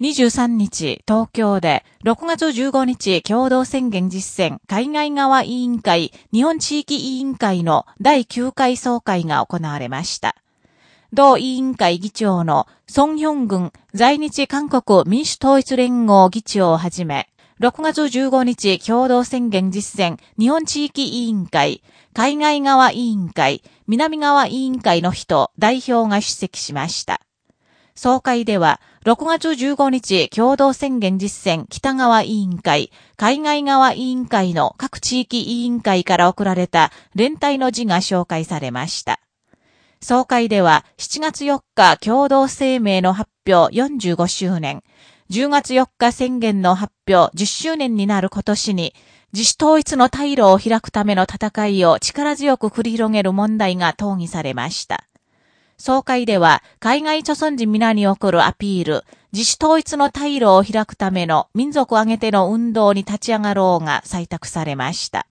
23日、東京で、6月15日共同宣言実践海外側委員会日本地域委員会の第9回総会が行われました。同委員会議長のソンヒョン軍在日韓国民主統一連合議長をはじめ、6月15日共同宣言実践日本地域委員会、海外側委員会、南側委員会の人、代表が出席しました。総会では、6月15日共同宣言実践北側委員会、海外側委員会の各地域委員会から送られた連帯の字が紹介されました。総会では7月4日共同声明の発表45周年、10月4日宣言の発表10周年になる今年に、自主統一の退路を開くための戦いを力強く繰り広げる問題が討議されました。総会では、海外著村人皆に送るアピール、自主統一の退路を開くための民族挙げての運動に立ち上がろうが採択されました。